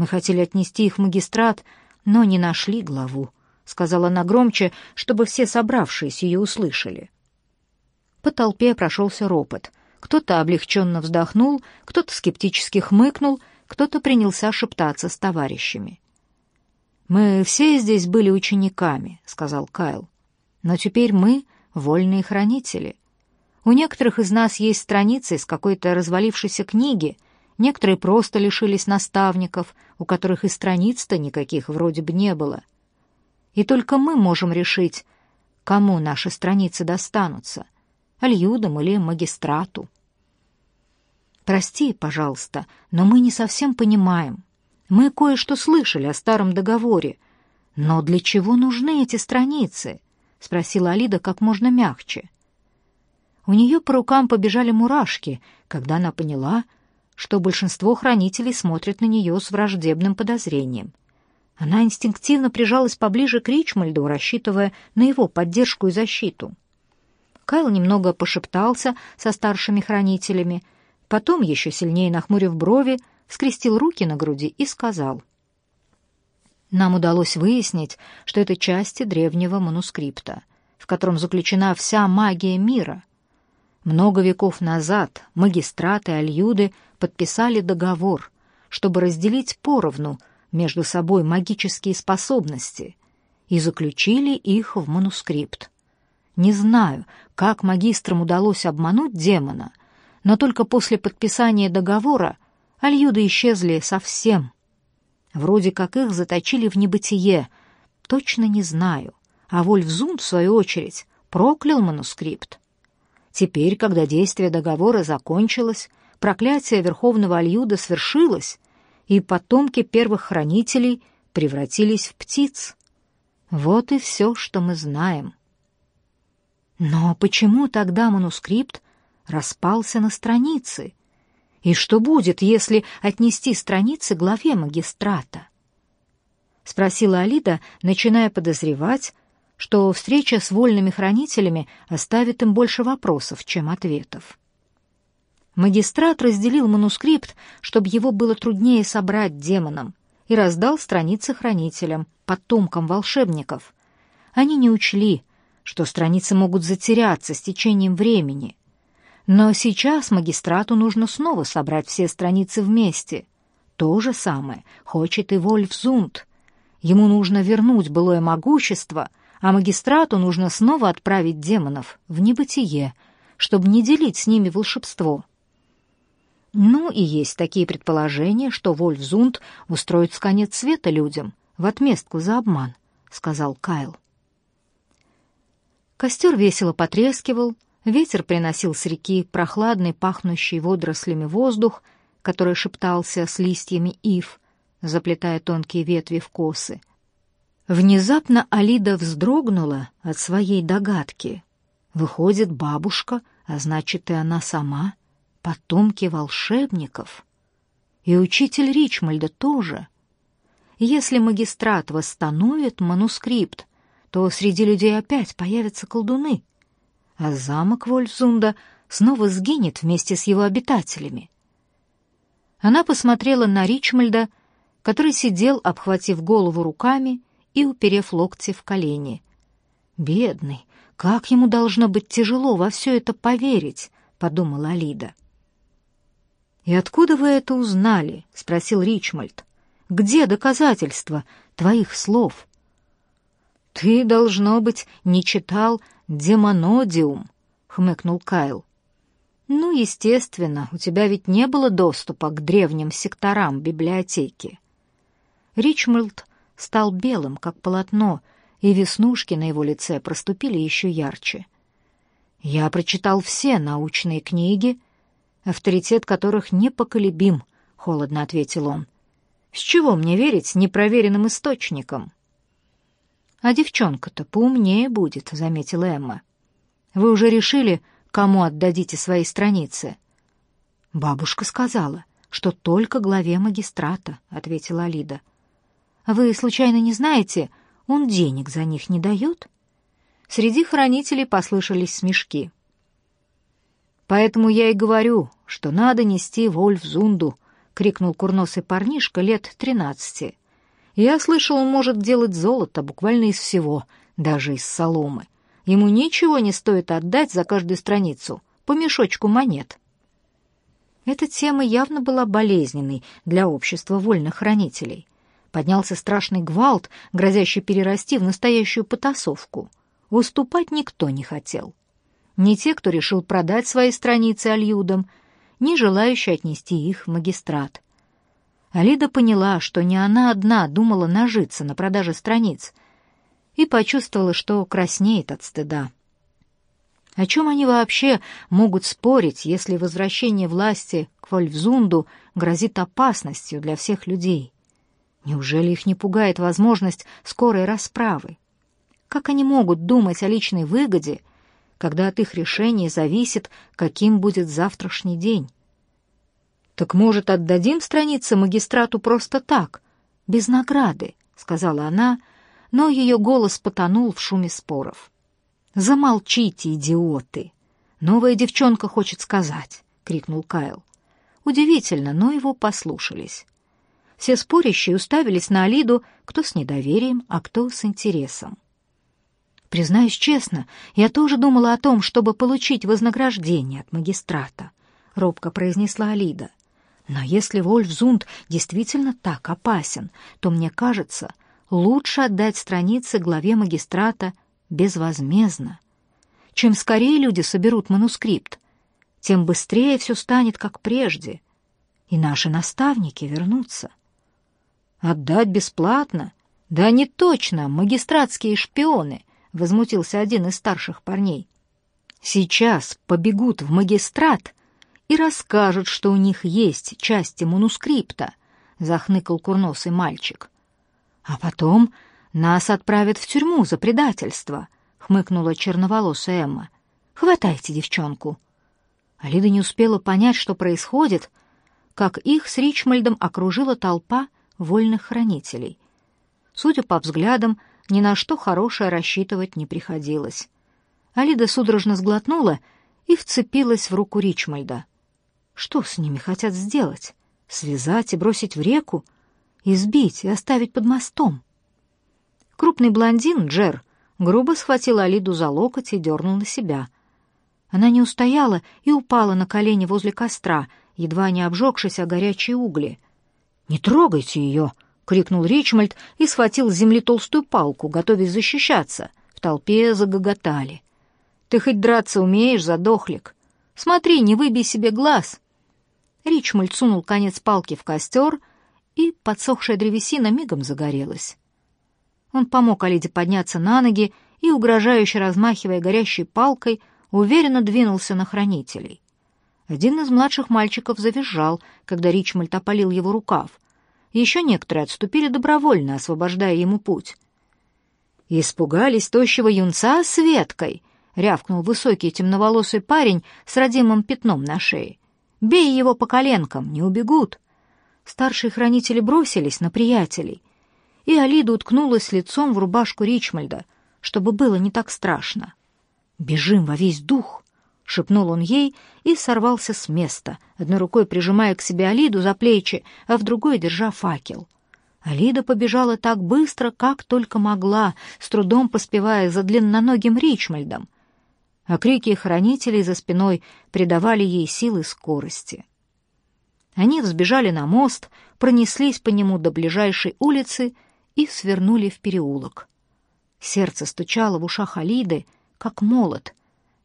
Мы хотели отнести их в магистрат, но не нашли главу», — сказала она громче, чтобы все собравшиеся ее услышали. По толпе прошелся ропот. Кто-то облегченно вздохнул, кто-то скептически хмыкнул, кто-то принялся шептаться с товарищами. «Мы все здесь были учениками», — сказал Кайл. «Но теперь мы — вольные хранители. У некоторых из нас есть страницы из какой-то развалившейся книги, некоторые просто лишились наставников, у которых и страниц-то никаких вроде бы не было. И только мы можем решить, кому наши страницы достанутся — Альюдам или магистрату. Прости, пожалуйста, но мы не совсем понимаем. Мы кое-что слышали о старом договоре. Но для чего нужны эти страницы? — спросила Алида как можно мягче. У нее по рукам побежали мурашки, когда она поняла, что большинство хранителей смотрят на нее с враждебным подозрением. Она инстинктивно прижалась поближе к Ричмальду, рассчитывая на его поддержку и защиту. Кайл немного пошептался со старшими хранителями, потом, еще сильнее нахмурив брови, скрестил руки на груди и сказал. «Нам удалось выяснить, что это части древнего манускрипта, в котором заключена вся магия мира, много веков назад магистраты Альюды подписали договор, чтобы разделить поровну между собой магические способности и заключили их в манускрипт. Не знаю, как магистрам удалось обмануть демона, но только после подписания договора Альюды исчезли совсем. Вроде как их заточили в небытие, точно не знаю. А Вольфзунд, в свою очередь, проклял манускрипт. Теперь, когда действие договора закончилось, проклятие Верховного Альюда свершилось, и потомки первых хранителей превратились в птиц. Вот и все, что мы знаем. Но почему тогда манускрипт распался на страницы? И что будет, если отнести страницы главе магистрата? Спросила Алида, начиная подозревать, что встреча с вольными хранителями оставит им больше вопросов, чем ответов. Магистрат разделил манускрипт, чтобы его было труднее собрать демонам, и раздал страницы хранителям, потомкам волшебников. Они не учли, что страницы могут затеряться с течением времени. Но сейчас магистрату нужно снова собрать все страницы вместе. То же самое хочет и Вольфзунд. Ему нужно вернуть былое могущество — а магистрату нужно снова отправить демонов в небытие, чтобы не делить с ними волшебство. Ну и есть такие предположения, что Вольфзунд устроит конец света людям в отместку за обман, — сказал Кайл. Костер весело потрескивал, ветер приносил с реки прохладный, пахнущий водорослями воздух, который шептался с листьями ив, заплетая тонкие ветви в косы — Внезапно Алида вздрогнула от своей догадки. Выходит, бабушка, а значит и она сама, потомки волшебников. И учитель Ричмальда тоже. Если магистрат восстановит манускрипт, то среди людей опять появятся колдуны, а замок Вольфзунда снова сгинет вместе с его обитателями. Она посмотрела на Ричмальда, который сидел, обхватив голову руками, и уперев локти в колени. «Бедный, как ему должно быть тяжело во все это поверить», — подумала Алида. «И откуда вы это узнали?» — спросил Ричмольд. «Где доказательства твоих слов?» «Ты, должно быть, не читал «Демонодиум», — хмыкнул Кайл. «Ну, естественно, у тебя ведь не было доступа к древним секторам библиотеки». Ричмольд стал белым, как полотно, и веснушки на его лице проступили еще ярче. Я прочитал все научные книги, авторитет которых непоколебим, — холодно ответил он. С чего мне верить непроверенным источникам? А девчонка-то поумнее будет, — заметила Эмма. Вы уже решили, кому отдадите свои страницы? Бабушка сказала, что только главе магистрата, — ответила Алида. Вы случайно не знаете, он денег за них не дает?» Среди хранителей послышались смешки. «Поэтому я и говорю, что надо нести Вольфзунду», — крикнул курносый парнишка лет тринадцати. «Я слышал, он может делать золото буквально из всего, даже из соломы. Ему ничего не стоит отдать за каждую страницу, по мешочку монет». Эта тема явно была болезненной для общества вольных хранителей. Поднялся страшный гвалт, грозящий перерасти в настоящую потасовку. Уступать никто не хотел. Ни те, кто решил продать свои страницы альюдам, ни желающие отнести их в магистрат. Алида поняла, что не она одна думала нажиться на продаже страниц, и почувствовала, что краснеет от стыда. О чем они вообще могут спорить, если возвращение власти к Вольфзунду грозит опасностью для всех людей? Неужели их не пугает возможность скорой расправы? Как они могут думать о личной выгоде, когда от их решения зависит, каким будет завтрашний день. «Так, может, отдадим страницы магистрату просто так, без награды?» — сказала она, но ее голос потонул в шуме споров. «Замолчите, идиоты! Новая девчонка хочет сказать!» — крикнул Кайл. Удивительно, но его послушались. Все спорящие уставились на Алиду, кто с недоверием, а кто с интересом. Признаюсь честно, я тоже думала о том, чтобы получить вознаграждение от магистрата, — робко произнесла Алида. Но если Вольфзунд действительно так опасен, то, мне кажется, лучше отдать страницы главе магистрата безвозмездно. Чем скорее люди соберут манускрипт, тем быстрее все станет как прежде, и наши наставники вернутся. Отдать бесплатно? Да они точно магистратские шпионы —— возмутился один из старших парней. «Сейчас побегут в магистрат и расскажут, что у них есть части манускрипта», — захныкал курносый мальчик. «А потом нас отправят в тюрьму за предательство», — хмыкнула черноволосая Эмма. «Хватайте девчонку». Алида не успела понять, что происходит, как их с Ричмальдом окружила толпа вольных хранителей. Судя по взглядам, ни на что хорошее рассчитывать не приходилось. Алида судорожно сглотнула и вцепилась в руку Ричмальда. Что с ними хотят сделать? Связать и бросить в реку? Избить и оставить под мостом? Крупный блондин, Джер, грубо схватил Алиду за локоть и дернул на себя. Она не устояла и упала на колени возле костра, едва не обжегшись о горячие угли. «Не трогайте ее!» Крикнул Ричмольд и схватил с земли толстую палку, готовясь защищаться. В толпе загоготали. «Ты хоть драться умеешь, задохлик? Смотри, не выбей себе глаз!» Ричмольд сунул конец палки в костер, и подсохшая древесина мигом загорелась. Он помог Алиде подняться на ноги и, угрожающе размахивая горящей палкой, уверенно двинулся на хранителей. Один из младших мальчиков завизжал, когда Ричмольд опалил его рукав, еще некоторые отступили добровольно, освобождая ему путь. «Испугались тощего юнца с веткой!» — рявкнул высокий темноволосый парень с родимым пятном на шее. «Бей его по коленкам, не убегут!» Старшие хранители бросились на приятелей, и Алида уткнулась лицом в рубашку Ричмальда, чтобы было не так страшно. «Бежим во весь дух!» — шепнул он ей и сорвался с места, одной рукой прижимая к себе Алиду за плечи, а в другой держа факел. Алида побежала так быстро, как только могла, с трудом поспевая за длинноногим Ричмальдом, а крики хранителей за спиной придавали ей силы скорости. Они взбежали на мост, пронеслись по нему до ближайшей улицы и свернули в переулок. Сердце стучало в ушах Алиды, как молот —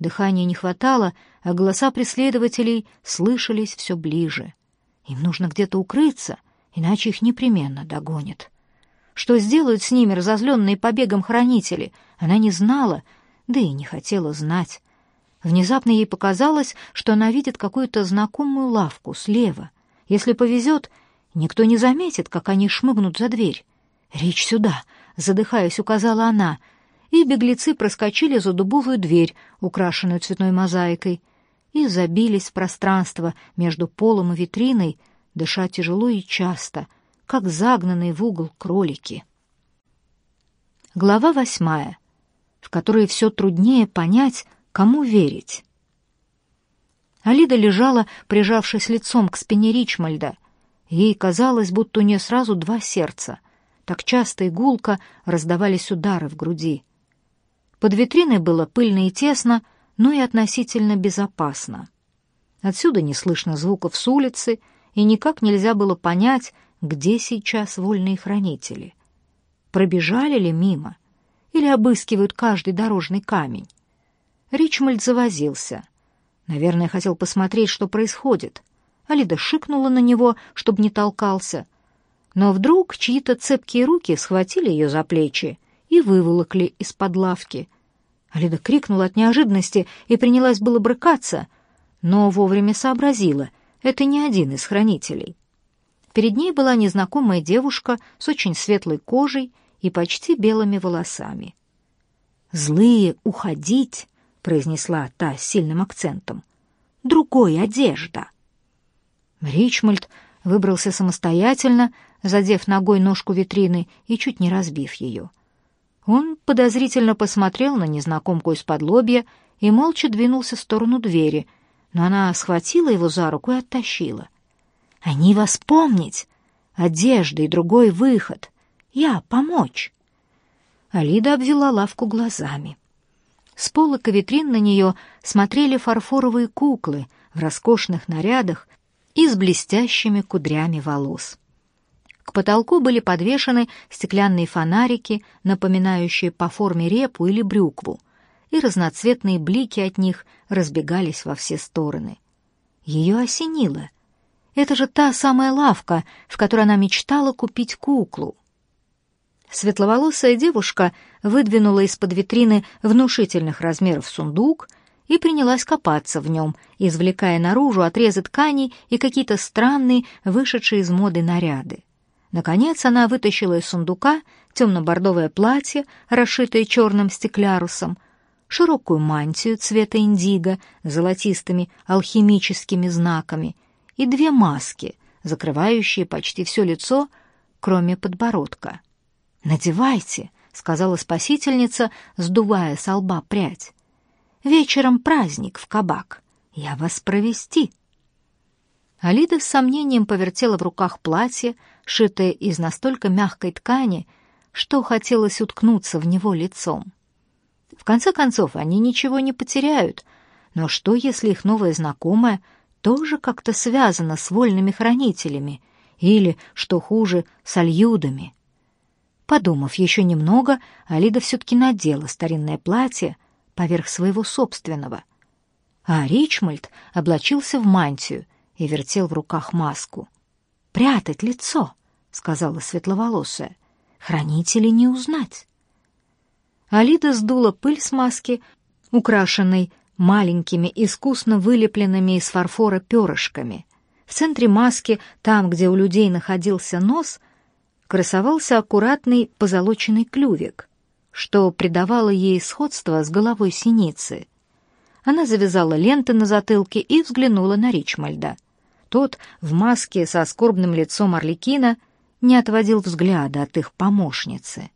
Дыхания не хватало, а голоса преследователей слышались все ближе. Им нужно где-то укрыться, иначе их непременно догонят. Что сделают с ними разозленные побегом хранители, она не знала, да и не хотела знать. Внезапно ей показалось, что она видит какую-то знакомую лавку слева. Если повезет, никто не заметит, как они шмыгнут за дверь. «Речь сюда!» — задыхаясь, указала она — и беглецы проскочили за дубовую дверь, украшенную цветной мозаикой, и забились в пространство между полом и витриной, дыша тяжело и часто, как загнанные в угол кролики. Глава восьмая, в которой все труднее понять, кому верить. Алида лежала, прижавшись лицом к спине Ричмальда, Ей казалось, будто у нее сразу два сердца. Так часто и гулко раздавались удары в груди. Под витриной было пыльно и тесно, но и относительно безопасно. Отсюда не слышно звуков с улицы, и никак нельзя было понять, где сейчас вольные хранители. Пробежали ли мимо или обыскивают каждый дорожный камень? Ричмольд завозился. Наверное, хотел посмотреть, что происходит. Алида шикнула на него, чтобы не толкался. Но вдруг чьи-то цепкие руки схватили ее за плечи и выволокли из-под лавки. Алида крикнула от неожиданности и принялась было брыкаться, но вовремя сообразила — это не один из хранителей. Перед ней была незнакомая девушка с очень светлой кожей и почти белыми волосами. «Злые уходить!» — произнесла та с сильным акцентом. «Другой одежда!» Ричмольд выбрался самостоятельно, задев ногой ножку витрины и чуть не разбив ее. Он подозрительно посмотрел на незнакомку из-под лобья и молча двинулся в сторону двери, но она схватила его за руку и оттащила. «Они вас помнить! Одежда и другой выход! Я помочь!» Алида обвела лавку глазами. С полок и витрин на нее смотрели фарфоровые куклы в роскошных нарядах и с блестящими кудрями волос. К потолку были подвешены стеклянные фонарики, напоминающие по форме репу или брюкву, и разноцветные блики от них разбегались во все стороны. Ее осенило. Это же та самая лавка, в которой она мечтала купить куклу. Светловолосая девушка выдвинула из-под витрины внушительных размеров сундук и принялась копаться в нем, извлекая наружу отрезы тканей и какие-то странные, вышедшие из моды наряды. Наконец она вытащила из сундука темно-бордовое платье, расшитое черным стеклярусом, широкую мантию цвета индиго с золотистыми алхимическими знаками и две маски, закрывающие почти все лицо, кроме подбородка. «Надевайте», — сказала спасительница, сдувая с лба прядь. «Вечером праздник в кабак. Я вас провести». Алида с сомнением повертела в руках платье, шитое из настолько мягкой ткани, что хотелось уткнуться в него лицом. В конце концов, они ничего не потеряют, но что, если их новая знакомая тоже как-то связана с вольными хранителями или, что хуже, с альюдами? Подумав еще немного, Алида все-таки надела старинное платье поверх своего собственного. А Ричмольд облачился в мантию и вертел в руках маску. «Прятать лицо», — сказала светловолосая. «Хранителей не узнать». Алида сдула пыль с маски, украшенной маленькими искусно вылепленными из фарфора перышками. В центре маски, там, где у людей находился нос, красовался аккуратный позолоченный клювик, что придавало ей сходство с головой синицы. Она завязала ленты на затылке и взглянула на Ричмальда. Тот в маске со скорбным лицом Орликина не отводил взгляда от их помощницы.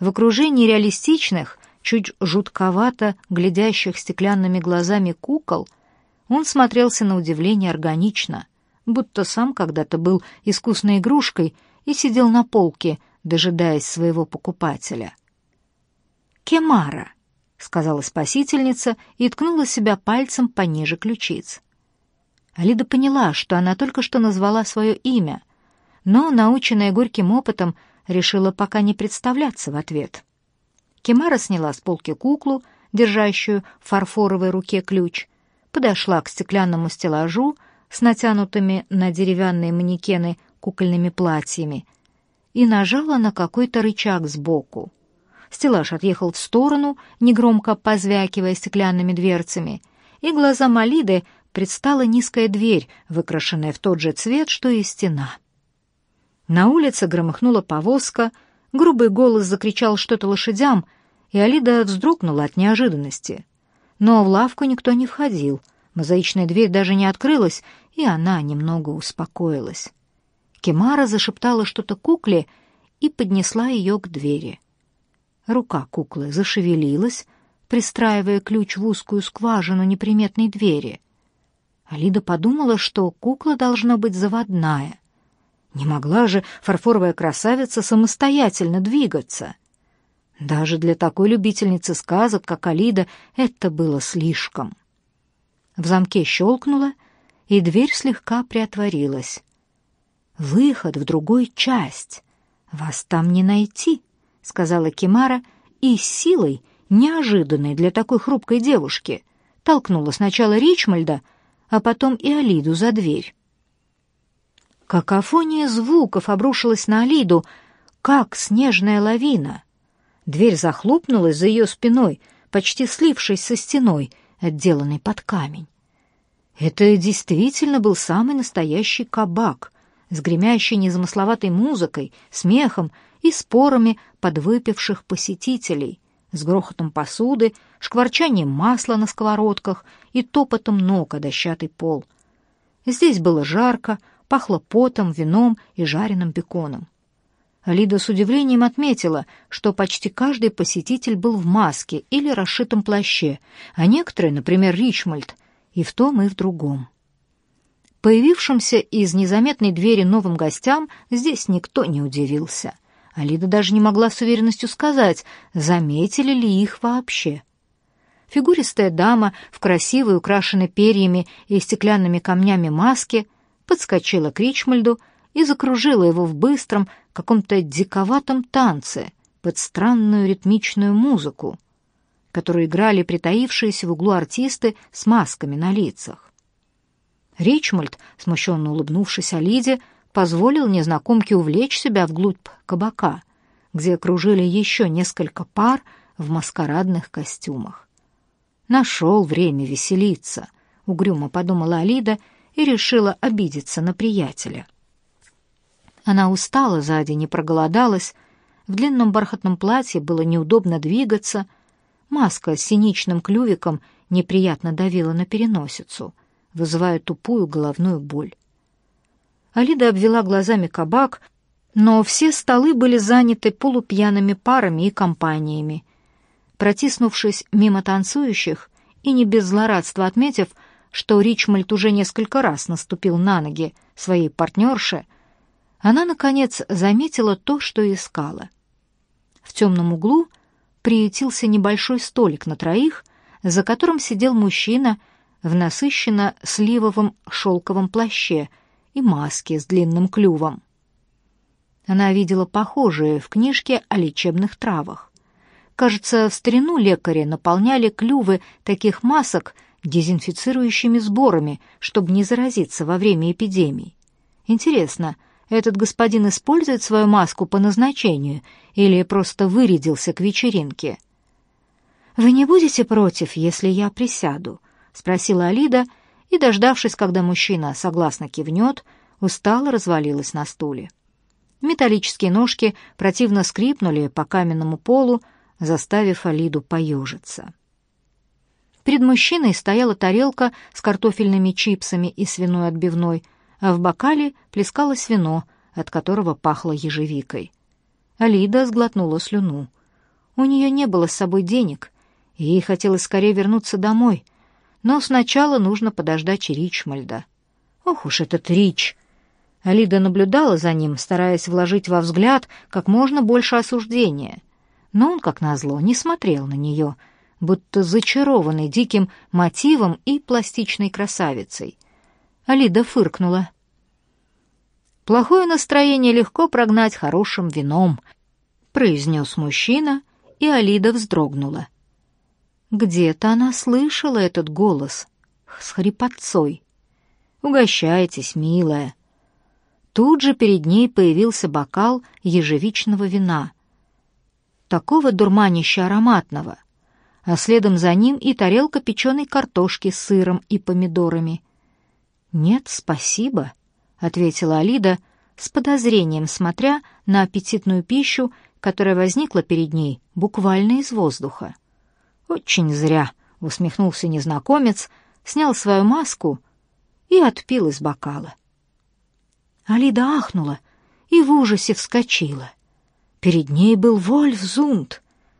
В окружении реалистичных, чуть жутковато глядящих стеклянными глазами кукол он смотрелся на удивление органично, будто сам когда-то был искусной игрушкой и сидел на полке, дожидаясь своего покупателя. «Кемара», — сказала спасительница и ткнула себя пальцем пониже ключиц. Алида поняла, что она только что назвала свое имя, но, наученная горьким опытом, решила пока не представляться в ответ. Кемара сняла с полки куклу, держащую в фарфоровой руке ключ, подошла к стеклянному стеллажу с натянутыми на деревянные манекены кукольными платьями и нажала на какой-то рычаг сбоку. Стеллаж отъехал в сторону, негромко позвякивая стеклянными дверцами, и глаза Малиды предстала низкая дверь, выкрашенная в тот же цвет, что и стена. На улице громыхнула повозка, грубый голос закричал что-то лошадям, и Алида вздрогнула от неожиданности. Но в лавку никто не входил, мозаичная дверь даже не открылась, и она немного успокоилась. Кемара зашептала что-то кукле и поднесла ее к двери. Рука куклы зашевелилась, пристраивая ключ в узкую скважину неприметной двери. Алида подумала, что кукла должна быть заводная, Не могла же фарфоровая красавица самостоятельно двигаться. Даже для такой любительницы сказок, как Алида, это было слишком. В замке щелкнуло, и дверь слегка приотворилась. «Выход в другую часть. Вас там не найти», — сказала Кимара, и силой, неожиданной для такой хрупкой девушки, толкнула сначала Ричмальда, а потом и Алиду за дверь. Какофония звуков обрушилась на Алиду, как снежная лавина. Дверь захлопнулась за ее спиной, почти слившись со стеной, отделанной под камень. Это действительно был самый настоящий кабак с гремящей незамысловатой музыкой, смехом и спорами подвыпивших посетителей, с грохотом посуды, шкварчанием масла на сковородках и топотом ног о дощатый пол. Здесь было жарко, пахло потом, вином и жареным беконом. Лида с удивлением отметила, что почти каждый посетитель был в маске или расшитом плаще, а некоторые, например, Ричмольд, и в том, и в другом. Появившимся из незаметной двери новым гостям здесь никто не удивился. Алида даже не могла с уверенностью сказать, заметили ли их вообще. Фигуристая дама в красивой, украшенной перьями и стеклянными камнями маске — подскочила к Ричмальду и закружила его в быстром, каком-то диковатом танце под странную ритмичную музыку, которую играли притаившиеся в углу артисты с масками на лицах. Ричмольд, смущенно улыбнувшись Алиде, позволил незнакомке увлечь себя вглубь кабака, где окружили еще несколько пар в маскарадных костюмах. «Нашел время веселиться», — угрюмо подумала Алида и решила обидеться на приятеля. Она устала за день и проголодалась, в длинном бархатном платье было неудобно двигаться, маска с синичным клювиком неприятно давила на переносицу, вызывая тупую головную боль. Алида обвела глазами кабак, но все столы были заняты полупьяными парами и компаниями. Протиснувшись мимо танцующих и не без злорадства отметив, что Ричмольд уже несколько раз наступил на ноги своей партнерше, она, наконец, заметила то, что искала. В темном углу приютился небольшой столик на троих, за которым сидел мужчина в насыщенно сливовом шелковом плаще и маске с длинным клювом. Она видела похожие в книжке о лечебных травах. Кажется, в старину лекари наполняли клювы таких масок дезинфицирующими сборами, чтобы не заразиться во время эпидемий. Интересно, этот господин использует свою маску по назначению или просто вырядился к вечеринке? «Вы не будете против, если я присяду?» — спросила Алида, и, дождавшись, когда мужчина согласно кивнет, устало развалилась на стуле. Металлические ножки противно скрипнули по каменному полу, заставив Алиду поежиться. Перед мужчиной стояла тарелка с картофельными чипсами и свиной отбивной, а в бокале плескалось вино, от которого пахло ежевикой. Алида сглотнула слюну. У нее не было с собой денег, и ей хотелось скорее вернуться домой, но сначала нужно подождать Ричмальда. Ох уж этот Рич! Алида наблюдала за ним, стараясь вложить во взгляд как можно больше осуждения. Но он, как назло, не смотрел на нее — будто зачарованный диким мотивом и пластичной красавицей. Алида фыркнула. «Плохое настроение легко прогнать хорошим вином», — произнес мужчина, и Алида вздрогнула. Где-то она слышала этот голос с хрипотцой. «Угощайтесь, милая». Тут же перед ней появился бокал ежевичного вина. Такого дурманища ароматного — а следом за ним и тарелка печеной картошки с сыром и помидорами. «Нет, спасибо», — ответила Алида, с подозрением смотря на аппетитную пищу, которая возникла перед ней буквально из воздуха. «Очень зря», — усмехнулся незнакомец, снял свою маску и отпил из бокала. Алида ахнула и в ужасе вскочила. Перед ней был Вольф Зунд —